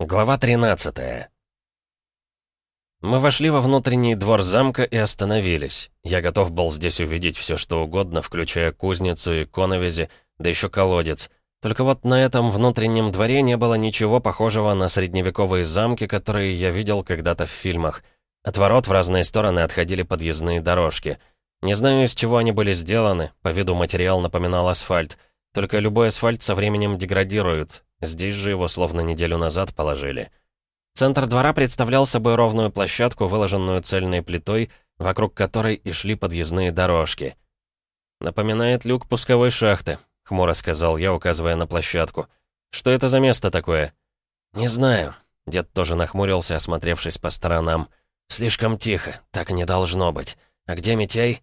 Глава 13 Мы вошли во внутренний двор замка и остановились. Я готов был здесь увидеть все, что угодно, включая кузницу и коновизи, да еще колодец. Только вот на этом внутреннем дворе не было ничего похожего на средневековые замки, которые я видел когда-то в фильмах. От ворот в разные стороны отходили подъездные дорожки. Не знаю, из чего они были сделаны, по виду материал напоминал асфальт. Только любой асфальт со временем деградирует, Здесь же его словно неделю назад положили. Центр двора представлял собой ровную площадку, выложенную цельной плитой, вокруг которой и шли подъездные дорожки. «Напоминает люк пусковой шахты», — хмуро сказал я, указывая на площадку. «Что это за место такое?» «Не знаю». Дед тоже нахмурился, осмотревшись по сторонам. «Слишком тихо, так не должно быть. А где Митяй?»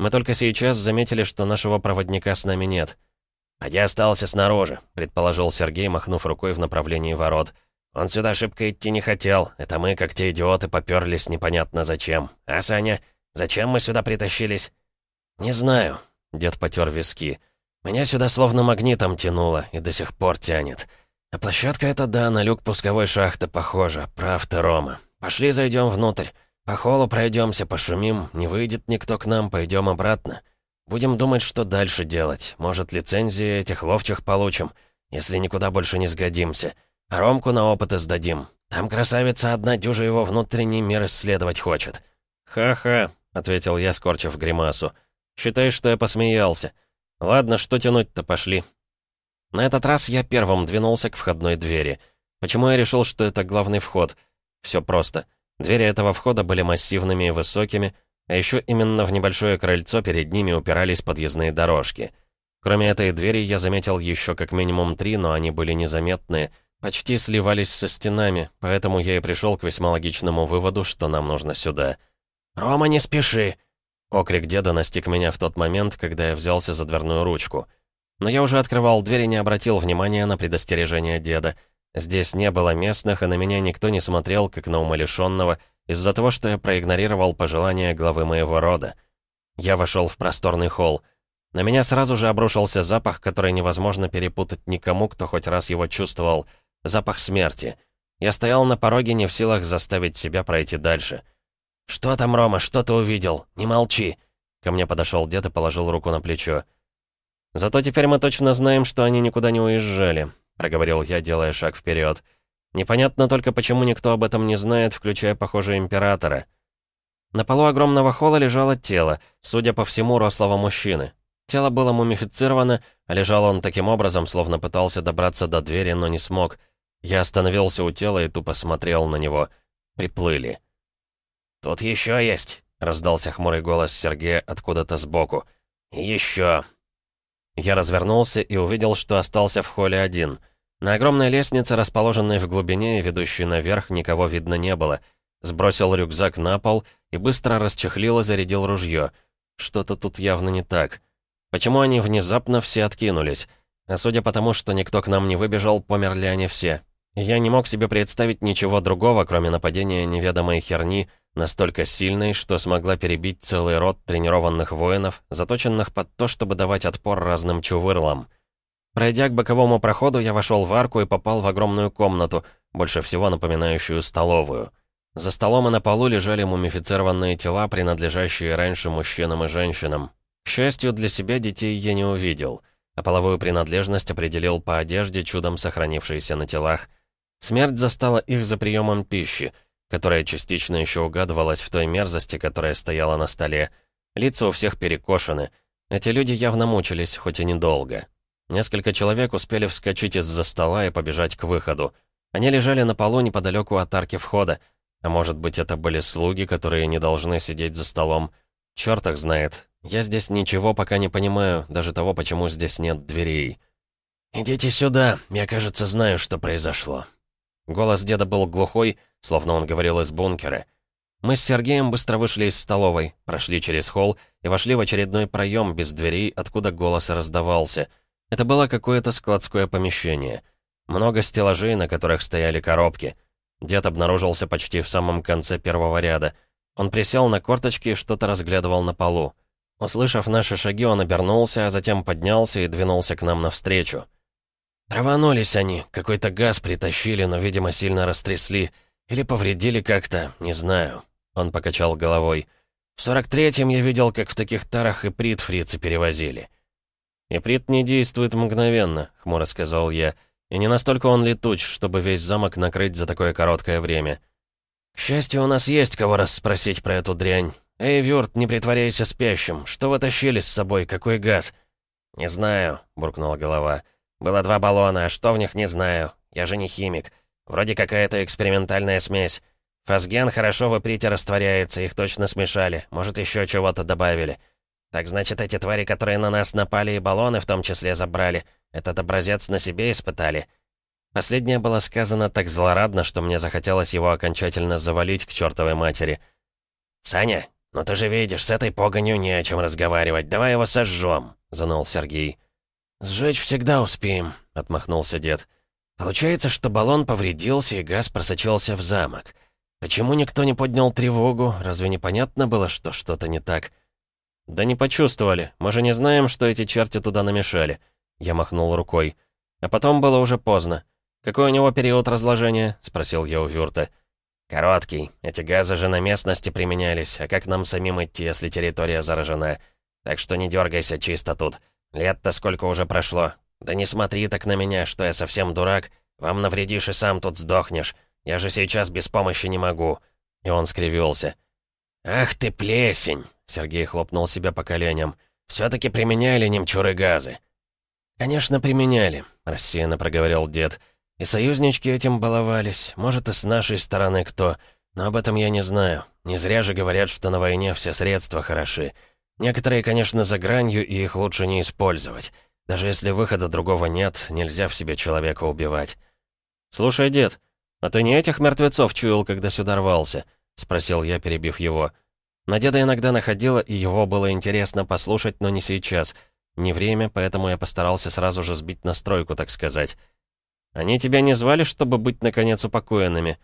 Мы только сейчас заметили, что нашего проводника с нами нет. «А я остался снаружи», — предположил Сергей, махнув рукой в направлении ворот. «Он сюда шибко идти не хотел. Это мы, как те идиоты, поперлись непонятно зачем. А, Саня, зачем мы сюда притащились?» «Не знаю», — дед потер виски. «Меня сюда словно магнитом тянуло и до сих пор тянет. А площадка эта, да, на люк пусковой шахты похожа. Прав ты, Рома. Пошли зайдем внутрь. По холу пройдемся, пошумим. Не выйдет никто к нам, пойдем обратно». Будем думать, что дальше делать. Может, лицензии этих ловчих получим, если никуда больше не сгодимся. А Ромку на опыты сдадим. Там красавица одна дюжа его внутренний мир исследовать хочет». «Ха-ха», — ответил я, скорчив гримасу. «Считай, что я посмеялся. Ладно, что тянуть-то, пошли». На этот раз я первым двинулся к входной двери. Почему я решил, что это главный вход? Все просто. Двери этого входа были массивными и высокими, а еще именно в небольшое крыльцо перед ними упирались подъездные дорожки. Кроме этой двери я заметил еще как минимум три, но они были незаметные, почти сливались со стенами, поэтому я и пришел к весьма логичному выводу, что нам нужно сюда. «Рома, не спеши!» Окрик деда настиг меня в тот момент, когда я взялся за дверную ручку. Но я уже открывал дверь и не обратил внимания на предостережение деда. Здесь не было местных, и на меня никто не смотрел, как на умалишенного, из-за того, что я проигнорировал пожелания главы моего рода. Я вошел в просторный холл. На меня сразу же обрушился запах, который невозможно перепутать никому, кто хоть раз его чувствовал. Запах смерти. Я стоял на пороге, не в силах заставить себя пройти дальше. «Что там, Рома, что ты увидел? Не молчи!» Ко мне подошел дед и положил руку на плечо. «Зато теперь мы точно знаем, что они никуда не уезжали», — проговорил я, делая шаг вперед. Непонятно только, почему никто об этом не знает, включая, похоже, императора. На полу огромного холла лежало тело, судя по всему, рослого мужчины. Тело было мумифицировано, а лежал он таким образом, словно пытался добраться до двери, но не смог. Я остановился у тела и тупо смотрел на него. Приплыли. «Тут еще есть», — раздался хмурый голос Сергея откуда-то сбоку. «Еще». Я развернулся и увидел, что остался в холле один — на огромной лестнице, расположенной в глубине и ведущей наверх, никого видно не было. Сбросил рюкзак на пол и быстро расчехлил и зарядил ружье. Что-то тут явно не так. Почему они внезапно все откинулись? А судя по тому, что никто к нам не выбежал, померли они все. Я не мог себе представить ничего другого, кроме нападения неведомой херни, настолько сильной, что смогла перебить целый род тренированных воинов, заточенных под то, чтобы давать отпор разным чувырлам. Пройдя к боковому проходу, я вошел в арку и попал в огромную комнату, больше всего напоминающую столовую. За столом и на полу лежали мумифицированные тела, принадлежащие раньше мужчинам и женщинам. К счастью, для себя детей я не увидел, а половую принадлежность определил по одежде, чудом сохранившейся на телах. Смерть застала их за приемом пищи, которая частично еще угадывалась в той мерзости, которая стояла на столе. Лица у всех перекошены. Эти люди явно мучились, хоть и недолго. Несколько человек успели вскочить из-за стола и побежать к выходу. Они лежали на полу неподалеку от арки входа. А может быть, это были слуги, которые не должны сидеть за столом. Чёрт их знает. Я здесь ничего пока не понимаю, даже того, почему здесь нет дверей. «Идите сюда, я, кажется, знаю, что произошло». Голос деда был глухой, словно он говорил из бункера. Мы с Сергеем быстро вышли из столовой, прошли через холл и вошли в очередной проем без дверей, откуда голос раздавался — это было какое-то складское помещение. Много стеллажей, на которых стояли коробки. Дед обнаружился почти в самом конце первого ряда. Он присел на корточки и что-то разглядывал на полу. Услышав наши шаги, он обернулся, а затем поднялся и двинулся к нам навстречу. Траванулись они, какой-то газ притащили, но, видимо, сильно растрясли. Или повредили как-то, не знаю». Он покачал головой. «В сорок третьем я видел, как в таких тарах и прит фрицы перевозили». «Иприт не действует мгновенно», — хмуро сказал я. «И не настолько он летуч, чтобы весь замок накрыть за такое короткое время». «К счастью, у нас есть кого расспросить про эту дрянь. Эй, Вюрт, не притворяйся спящим. Что вы тащили с собой? Какой газ?» «Не знаю», — буркнула голова. «Было два баллона, а что в них, не знаю. Я же не химик. Вроде какая-то экспериментальная смесь. Фазген хорошо в иприте растворяется, их точно смешали. Может, еще чего-то добавили. Так значит, эти твари, которые на нас напали и баллоны в том числе забрали, этот образец на себе испытали?» Последнее было сказано так злорадно, что мне захотелось его окончательно завалить к чертовой матери. «Саня, ну ты же видишь, с этой погонью не о чем разговаривать. Давай его сожжем», — заныл Сергей. «Сжечь всегда успеем», — отмахнулся дед. «Получается, что баллон повредился, и газ просочился в замок. Почему никто не поднял тревогу? Разве не понятно было, что что-то не так?» «Да не почувствовали. Мы же не знаем, что эти черти туда намешали». Я махнул рукой. А потом было уже поздно. «Какой у него период разложения?» — спросил я у Вюрта. «Короткий. Эти газы же на местности применялись. А как нам самим идти, если территория заражена? Так что не дергайся чисто тут. Лет-то сколько уже прошло. Да не смотри так на меня, что я совсем дурак. Вам навредишь и сам тут сдохнешь. Я же сейчас без помощи не могу». И он скривился. «Ах ты плесень!» — Сергей хлопнул себя по коленям. «Все-таки применяли немчуры газы». «Конечно, применяли», — рассеянно проговорил дед. И союзнички этим баловались, может, и с нашей стороны кто. Но об этом я не знаю. Не зря же говорят, что на войне все средства хороши. Некоторые, конечно, за гранью, и их лучше не использовать. Даже если выхода другого нет, нельзя в себе человека убивать. «Слушай, дед, а ты не этих мертвецов чуял, когда сюда рвался?» — спросил я, перебив его. На деда иногда находило, и его было интересно послушать, но не сейчас. Не время, поэтому я постарался сразу же сбить настройку, так сказать. Они тебя не звали, чтобы быть, наконец, упокоенными?»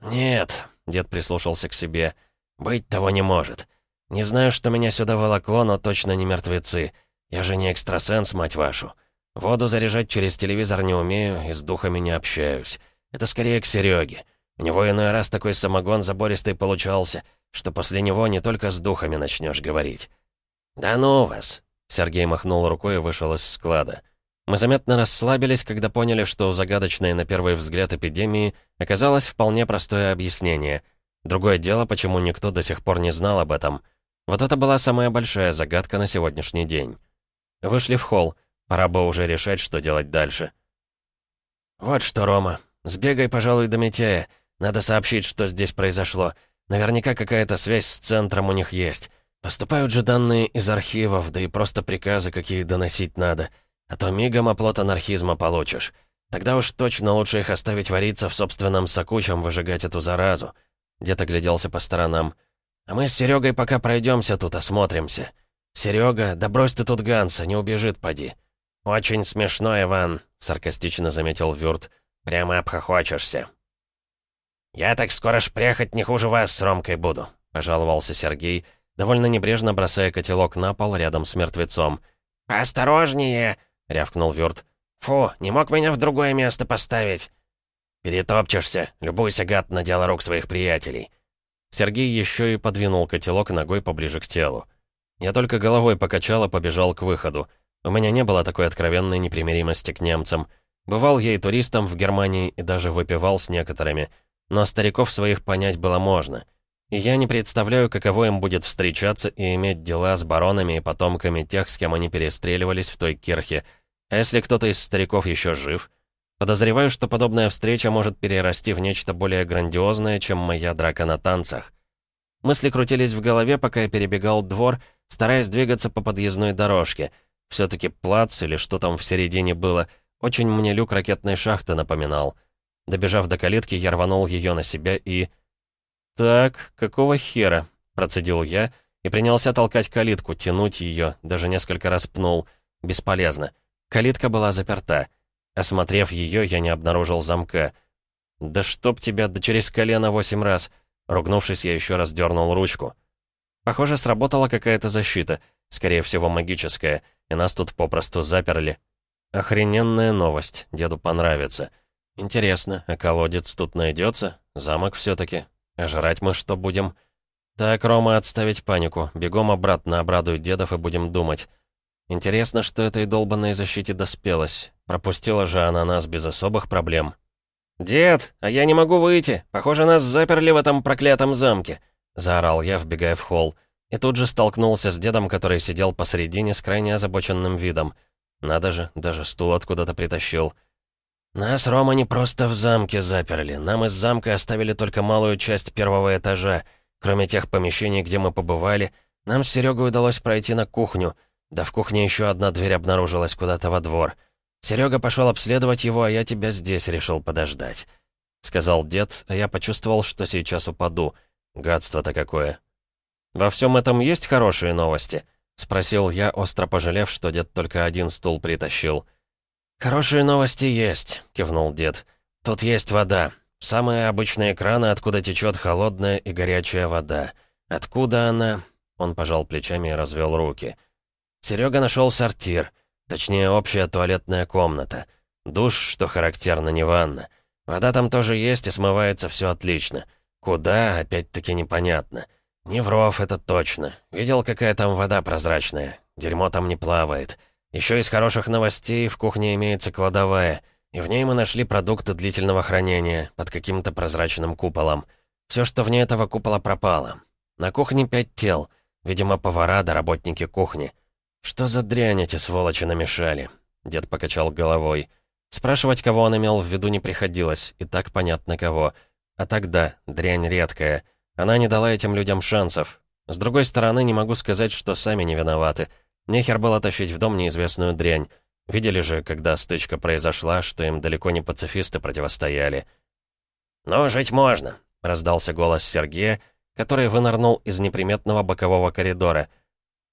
«Нет», — дед прислушался к себе, — «быть того не может. Не знаю, что меня сюда волокло, но точно не мертвецы. Я же не экстрасенс, мать вашу. Воду заряжать через телевизор не умею и с духами не общаюсь. Это скорее к Сереге. У него иной раз такой самогон забористый получался, что после него не только с духами начнешь говорить». «Да ну вас!» — Сергей махнул рукой и вышел из склада. Мы заметно расслабились, когда поняли, что у загадочной на первый взгляд эпидемии оказалось вполне простое объяснение. Другое дело, почему никто до сих пор не знал об этом. Вот это была самая большая загадка на сегодняшний день. Вышли в холл. Пора бы уже решать, что делать дальше. «Вот что, Рома. Сбегай, пожалуй, до Митяя. Надо сообщить, что здесь произошло. Наверняка какая-то связь с центром у них есть. Поступают же данные из архивов, да и просто приказы, какие доносить надо. А то мигом оплот анархизма получишь. Тогда уж точно лучше их оставить вариться в собственном соку, чем выжигать эту заразу. Дед огляделся по сторонам. А мы с Серегой пока пройдемся тут, осмотримся. Серега, да брось ты тут Ганса, не убежит, поди. Очень смешно, Иван, саркастично заметил Вюрт. Прямо обхохочешься. «Я так скоро шпряхать не хуже вас с Ромкой буду», — пожаловался Сергей, довольно небрежно бросая котелок на пол рядом с мертвецом. «Осторожнее!» — рявкнул Вёрт. «Фу, не мог меня в другое место поставить!» «Перетопчешься, любуйся, гад, на дело рук своих приятелей!» Сергей еще и подвинул котелок ногой поближе к телу. Я только головой покачал и побежал к выходу. У меня не было такой откровенной непримиримости к немцам. Бывал я и туристом в Германии и даже выпивал с некоторыми. Но стариков своих понять было можно. И я не представляю, каково им будет встречаться и иметь дела с баронами и потомками тех, с кем они перестреливались в той кирхе. А если кто-то из стариков еще жив? Подозреваю, что подобная встреча может перерасти в нечто более грандиозное, чем моя драка на танцах. Мысли крутились в голове, пока я перебегал двор, стараясь двигаться по подъездной дорожке. Все-таки плац или что там в середине было, очень мне люк ракетной шахты напоминал. Добежав до калитки, я рванул ее на себя и... «Так, какого хера?» — процедил я и принялся толкать калитку, тянуть ее, даже несколько раз пнул. Бесполезно. Калитка была заперта. Осмотрев ее, я не обнаружил замка. «Да чтоб тебя, да через колено восемь раз!» Ругнувшись, я еще раз дернул ручку. Похоже, сработала какая-то защита, скорее всего, магическая, и нас тут попросту заперли. Охрененная новость, деду понравится. Интересно, а колодец тут найдется? Замок все таки А жрать мы что будем? Так, Рома, отставить панику. Бегом обратно обрадуй дедов и будем думать. Интересно, что этой долбанной защите доспелось. Пропустила же она нас без особых проблем. «Дед, а я не могу выйти. Похоже, нас заперли в этом проклятом замке», — заорал я, вбегая в холл. И тут же столкнулся с дедом, который сидел посредине с крайне озабоченным видом. Надо же, даже стул откуда-то притащил. «Нас, Рома, не просто в замке заперли. Нам из замка оставили только малую часть первого этажа. Кроме тех помещений, где мы побывали, нам с Серегой удалось пройти на кухню. Да в кухне еще одна дверь обнаружилась куда-то во двор. Серега пошел обследовать его, а я тебя здесь решил подождать», — сказал дед, а я почувствовал, что сейчас упаду. Гадство-то какое. «Во всем этом есть хорошие новости?» — спросил я, остро пожалев, что дед только один стул притащил. «Хорошие новости есть», — кивнул дед. «Тут есть вода. Самые обычные краны, откуда течет холодная и горячая вода. Откуда она?» Он пожал плечами и развел руки. Серега нашел сортир. Точнее, общая туалетная комната. Душ, что характерно, не ванна. Вода там тоже есть и смывается все отлично. Куда, опять-таки непонятно. «Не вров, это точно. Видел, какая там вода прозрачная. Дерьмо там не плавает. Еще из хороших новостей в кухне имеется кладовая, и в ней мы нашли продукты длительного хранения под каким-то прозрачным куполом. Все, что вне этого купола, пропало. На кухне пять тел. Видимо, повара да работники кухни. Что за дрянь эти сволочи намешали?» Дед покачал головой. Спрашивать, кого он имел в виду, не приходилось, и так понятно кого. А тогда дрянь редкая — она не дала этим людям шансов. С другой стороны, не могу сказать, что сами не виноваты. Нехер было тащить в дом неизвестную дрянь. Видели же, когда стычка произошла, что им далеко не пацифисты противостояли. «Ну, жить можно», — раздался голос Сергея, который вынырнул из неприметного бокового коридора.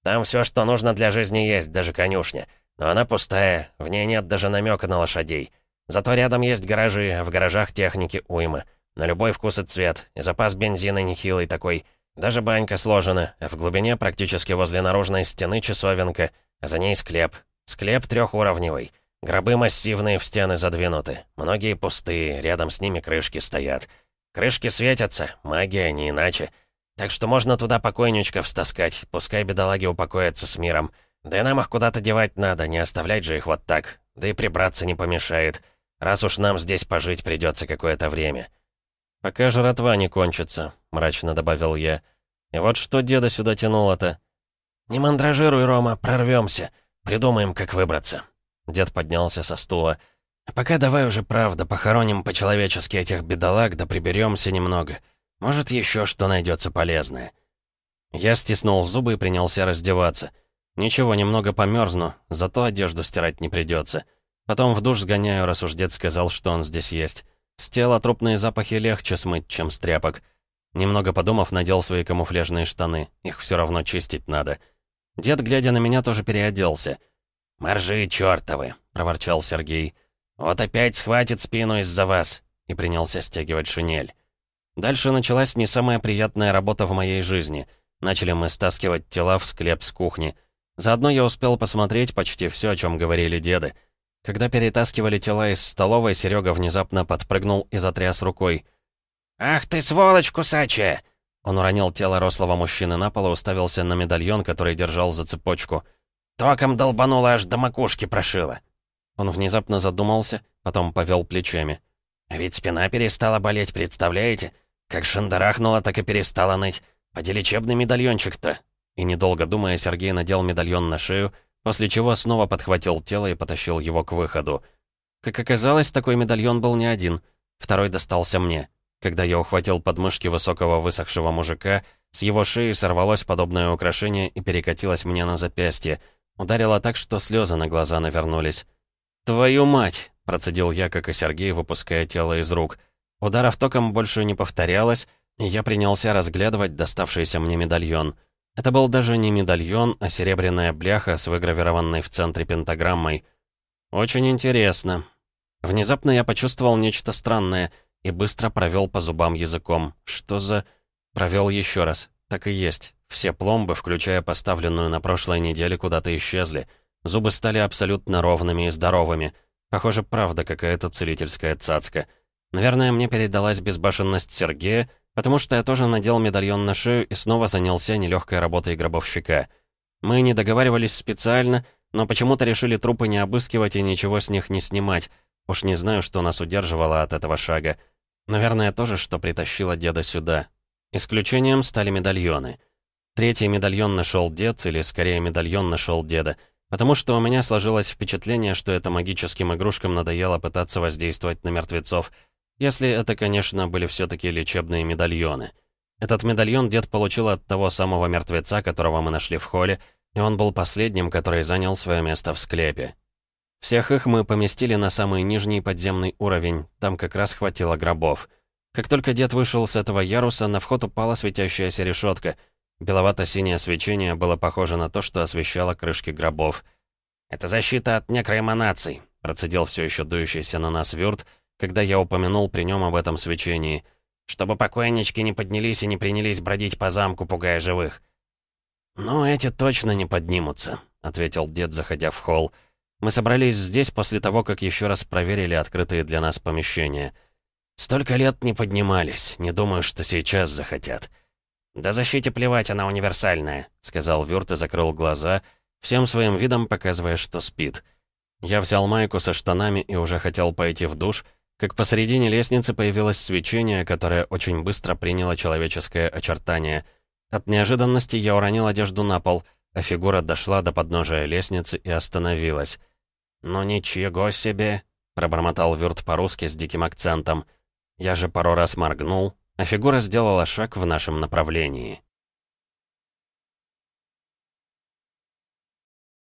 «Там все, что нужно для жизни есть, даже конюшня. Но она пустая, в ней нет даже намека на лошадей. Зато рядом есть гаражи, а в гаражах техники уйма. На любой вкус и цвет, и запас бензина нехилый такой. Даже банька сложена, а в глубине практически возле наружной стены часовенка, а за ней склеп. Склеп трехуровневый. Гробы массивные в стены задвинуты. Многие пустые, рядом с ними крышки стоят. Крышки светятся, магия не иначе. Так что можно туда покойничков стаскать, пускай бедолаги упокоятся с миром. Да и нам их куда-то девать надо, не оставлять же их вот так. Да и прибраться не помешает. Раз уж нам здесь пожить придется какое-то время. «Пока жратва не кончится», — мрачно добавил я. «И вот что деда сюда тянуло-то?» «Не мандражируй, Рома, прорвемся. Придумаем, как выбраться». Дед поднялся со стула. «Пока давай уже правда, похороним по-человечески этих бедолаг, да приберемся немного. Может, еще что найдется полезное». Я стиснул зубы и принялся раздеваться. Ничего, немного померзну, зато одежду стирать не придется. Потом в душ сгоняю, раз уж дед сказал, что он здесь есть. С тела трупные запахи легче смыть, чем с тряпок. Немного подумав, надел свои камуфляжные штаны. Их все равно чистить надо. Дед, глядя на меня, тоже переоделся. «Моржи чертовы!» — проворчал Сергей. «Вот опять схватит спину из-за вас!» И принялся стягивать шинель. Дальше началась не самая приятная работа в моей жизни. Начали мы стаскивать тела в склеп с кухни. Заодно я успел посмотреть почти все, о чем говорили деды. Когда перетаскивали тела из столовой, Серега внезапно подпрыгнул и затряс рукой. «Ах ты, сволочь кусачая!» Он уронил тело рослого мужчины на пол и уставился на медальон, который держал за цепочку. «Током долбануло, аж до макушки прошило!» Он внезапно задумался, потом повел плечами. «Ведь спина перестала болеть, представляете? Как шандарахнула, так и перестала ныть. Поди лечебный медальончик-то!» И недолго думая, Сергей надел медальон на шею, после чего снова подхватил тело и потащил его к выходу. Как оказалось, такой медальон был не один. Второй достался мне. Когда я ухватил подмышки высокого высохшего мужика, с его шеи сорвалось подобное украшение и перекатилось мне на запястье. Ударило так, что слезы на глаза навернулись. «Твою мать!» — процедил я, как и Сергей, выпуская тело из рук. Ударов током больше не повторялось, и я принялся разглядывать доставшийся мне медальон — это был даже не медальон, а серебряная бляха с выгравированной в центре пентаграммой. Очень интересно. Внезапно я почувствовал нечто странное и быстро провел по зубам языком. Что за... Провел еще раз. Так и есть. Все пломбы, включая поставленную на прошлой неделе, куда-то исчезли. Зубы стали абсолютно ровными и здоровыми. Похоже, правда какая-то целительская цацка. Наверное, мне передалась безбашенность Сергея, потому что я тоже надел медальон на шею и снова занялся нелегкой работой гробовщика. Мы не договаривались специально, но почему-то решили трупы не обыскивать и ничего с них не снимать. Уж не знаю, что нас удерживало от этого шага. Наверное, тоже, что притащило деда сюда. Исключением стали медальоны. Третий медальон нашел дед, или скорее медальон нашел деда, потому что у меня сложилось впечатление, что это магическим игрушкам надоело пытаться воздействовать на мертвецов, если это, конечно, были все-таки лечебные медальоны. Этот медальон дед получил от того самого мертвеца, которого мы нашли в холле, и он был последним, который занял свое место в склепе. Всех их мы поместили на самый нижний подземный уровень, там как раз хватило гробов. Как только дед вышел с этого яруса, на вход упала светящаяся решетка. Беловато-синее свечение было похоже на то, что освещало крышки гробов. «Это защита от некроэманаций», — процедил все еще дующийся на нас Вюрт, когда я упомянул при нем об этом свечении. «Чтобы покойнички не поднялись и не принялись бродить по замку, пугая живых». «Ну, эти точно не поднимутся», — ответил дед, заходя в холл. Мы собрались здесь после того, как еще раз проверили открытые для нас помещения. Столько лет не поднимались, не думаю, что сейчас захотят. «Да защите плевать, она универсальная», — сказал Вюрт и закрыл глаза, всем своим видом показывая, что спит. Я взял майку со штанами и уже хотел пойти в душ, как посредине лестницы появилось свечение, которое очень быстро приняло человеческое очертание. От неожиданности я уронил одежду на пол, а фигура дошла до подножия лестницы и остановилась. «Ну ничего себе!» — пробормотал Вюрт по-русски с диким акцентом. Я же пару раз моргнул, а фигура сделала шаг в нашем направлении.